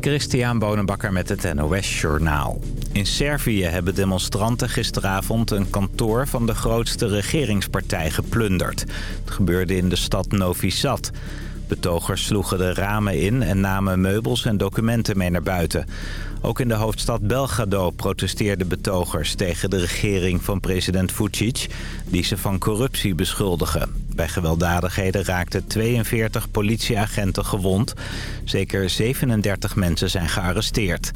Christian Bonenbakker met het NOS Journaal. In Servië hebben demonstranten gisteravond een kantoor van de grootste regeringspartij geplunderd. Het gebeurde in de stad Novi Sad. Betogers sloegen de ramen in en namen meubels en documenten mee naar buiten. Ook in de hoofdstad Belgrado protesteerden betogers tegen de regering van president Vucic... die ze van corruptie beschuldigen. Bij gewelddadigheden raakten 42 politieagenten gewond. Zeker 37 mensen zijn gearresteerd.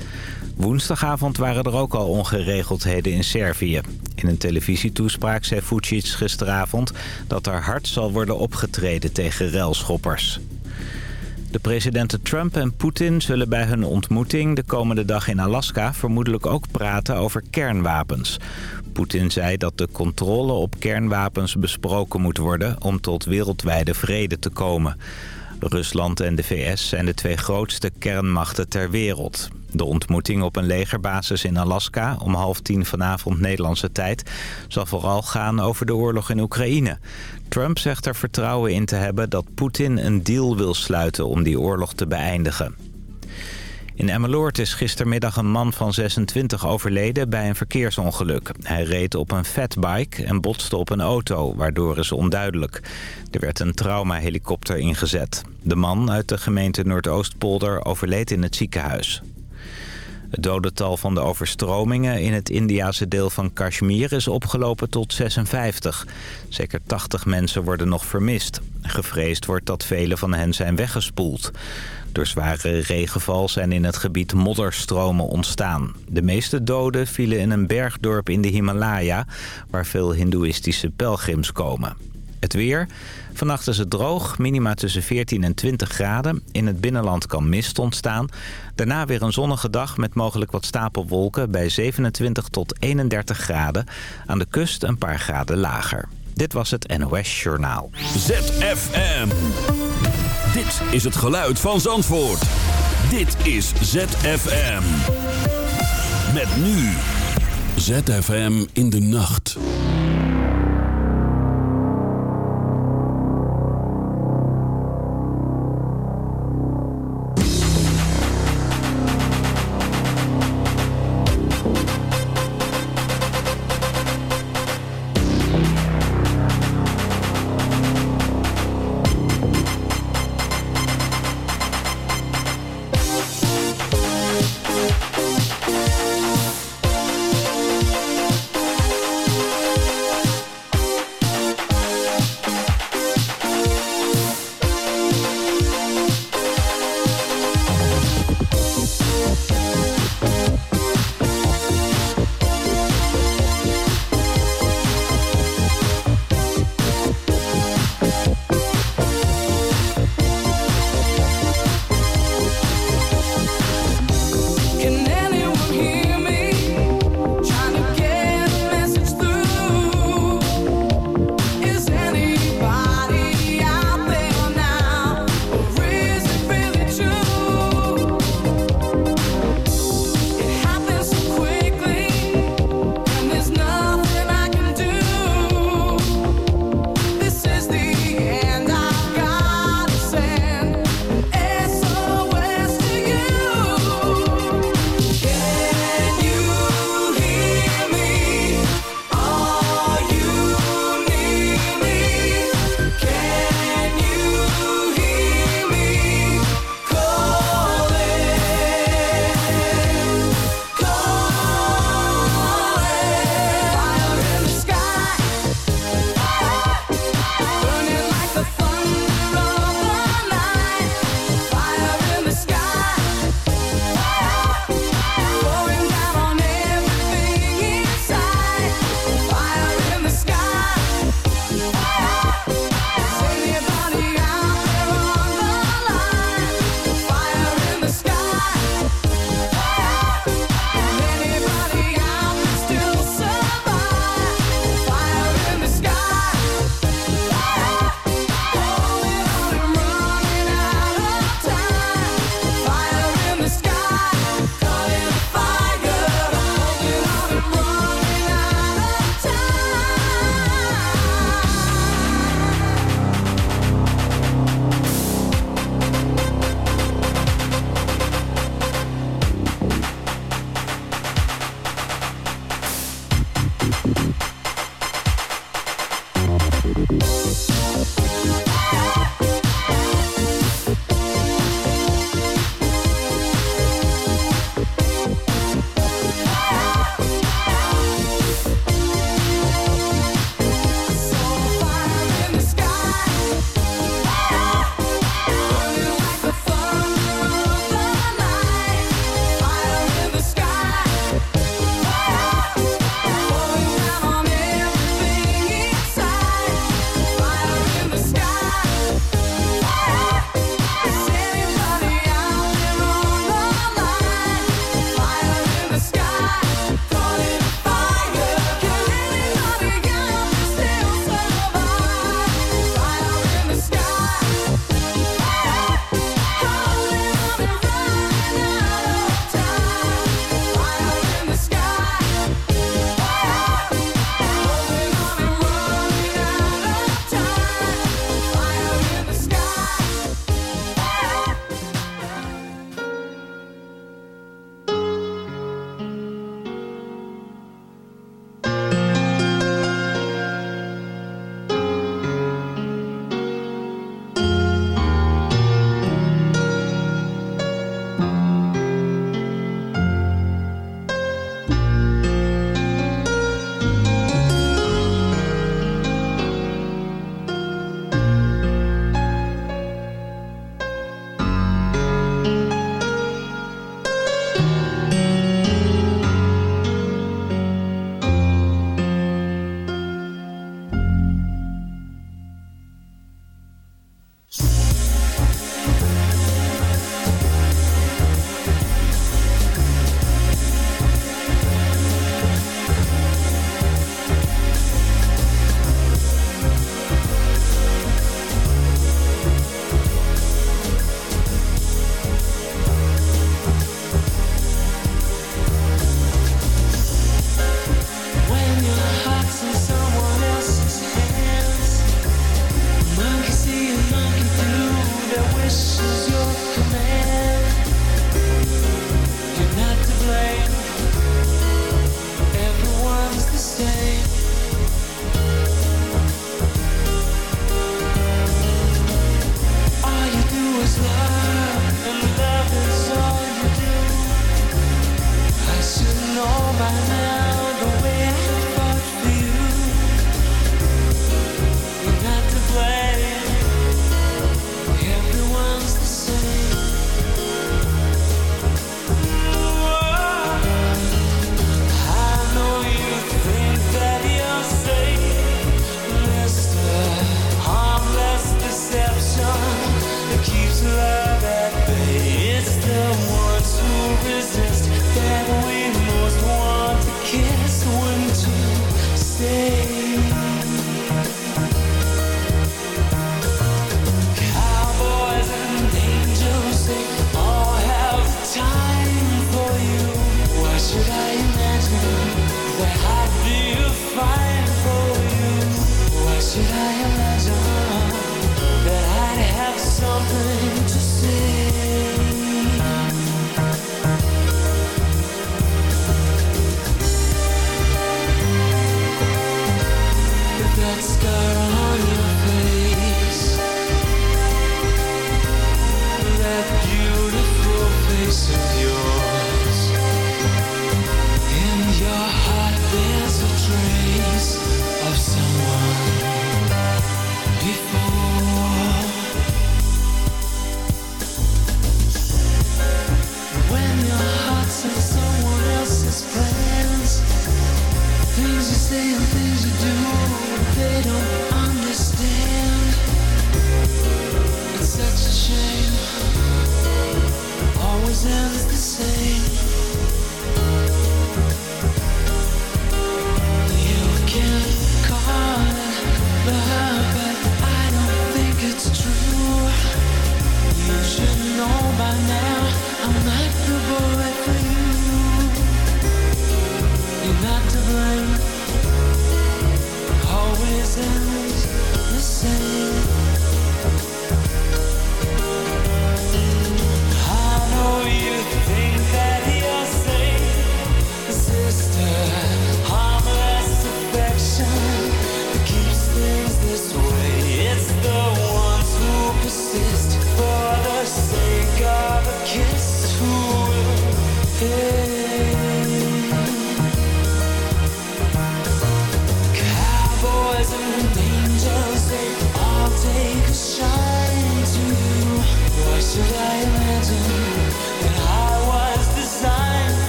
Woensdagavond waren er ook al ongeregeldheden in Servië. In een televisietoespraak zei Vucic gisteravond dat er hard zal worden opgetreden tegen relschoppers. De presidenten Trump en Poetin zullen bij hun ontmoeting de komende dag in Alaska vermoedelijk ook praten over kernwapens. Poetin zei dat de controle op kernwapens besproken moet worden om tot wereldwijde vrede te komen. Rusland en de VS zijn de twee grootste kernmachten ter wereld. De ontmoeting op een legerbasis in Alaska om half tien vanavond Nederlandse tijd... zal vooral gaan over de oorlog in Oekraïne. Trump zegt er vertrouwen in te hebben dat Poetin een deal wil sluiten om die oorlog te beëindigen. In Emmeloord is gistermiddag een man van 26 overleden bij een verkeersongeluk. Hij reed op een fatbike en botste op een auto, waardoor is onduidelijk. Er werd een traumahelikopter ingezet. De man uit de gemeente Noordoostpolder overleed in het ziekenhuis. Het dodental van de overstromingen in het Indiase deel van Kashmir is opgelopen tot 56. Zeker 80 mensen worden nog vermist. Gevreesd wordt dat vele van hen zijn weggespoeld. Door zware regenval zijn in het gebied modderstromen ontstaan. De meeste doden vielen in een bergdorp in de Himalaya... waar veel hindoeïstische pelgrims komen. Het weer. Vannacht is het droog, minima tussen 14 en 20 graden. In het binnenland kan mist ontstaan. Daarna weer een zonnige dag met mogelijk wat stapelwolken bij 27 tot 31 graden. Aan de kust een paar graden lager. Dit was het NOS Journaal. ZFM. Dit is het geluid van Zandvoort. Dit is ZFM. Met nu. ZFM in de nacht.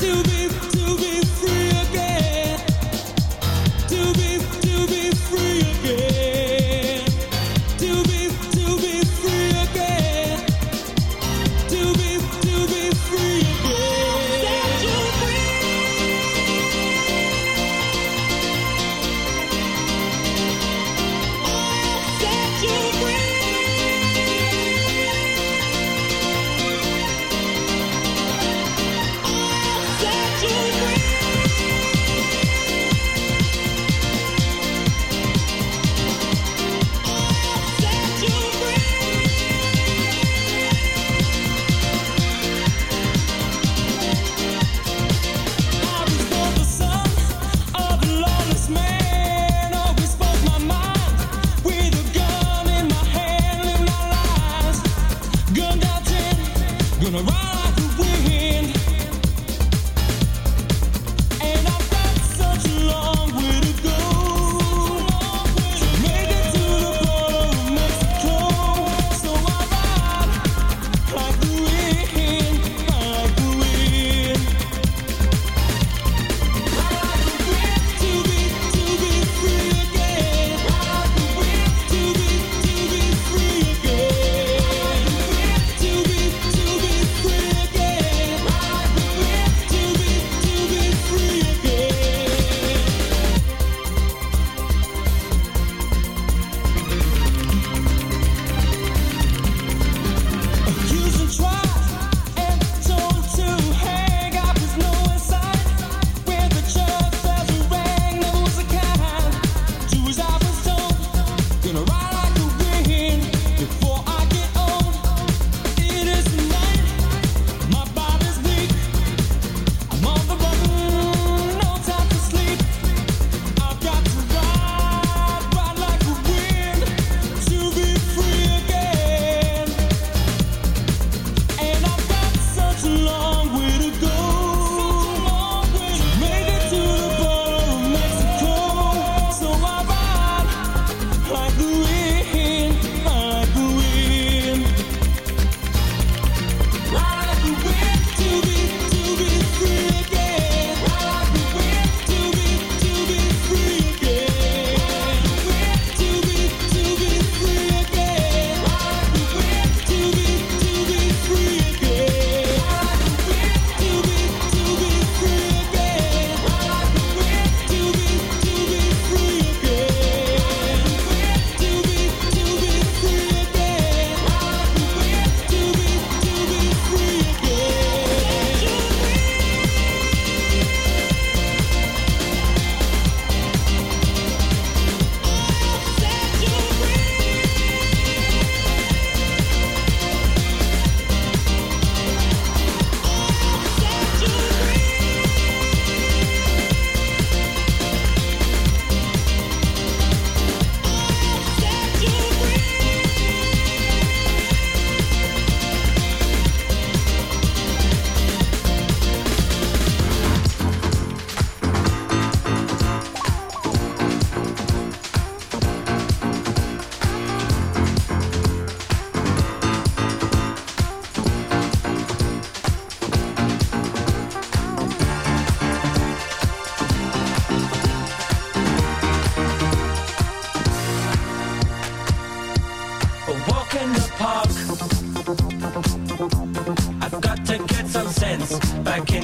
do this.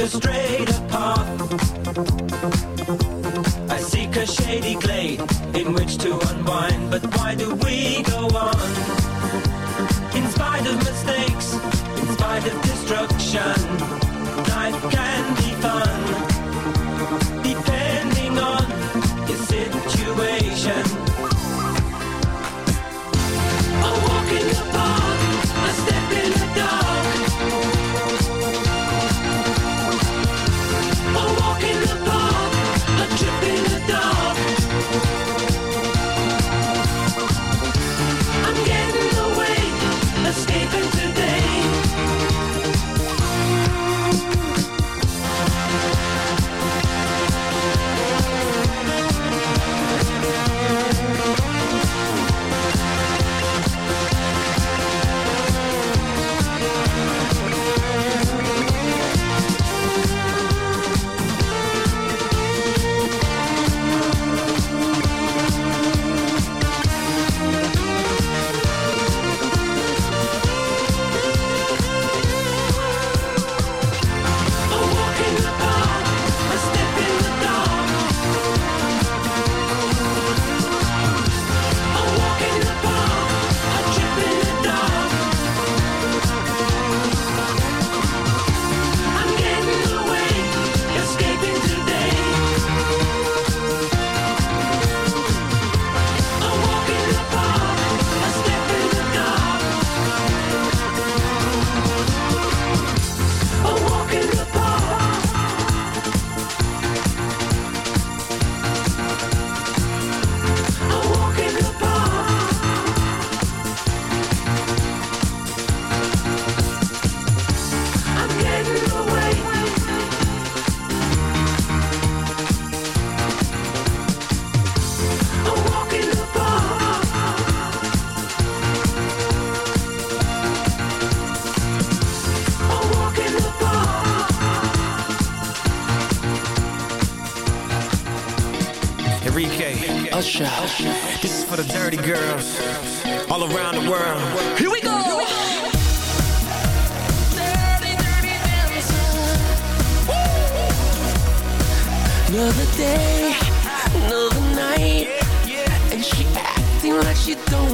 a straighter path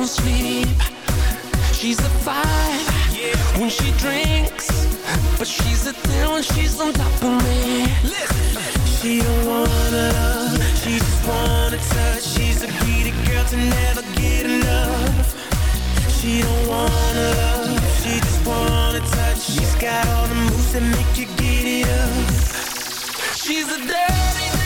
sleep. She's a five when she drinks But she's a ten when she's on top of me. She don't wanna love, she just wanna touch. She's a greedy girl to never get enough She don't wanna love, she just wanna touch. She's got all the moves that make you get it up. She's a dirty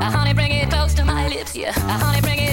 Uh, honey, bring it close to my lips, yeah. Uh, honey, bring it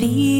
feel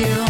you.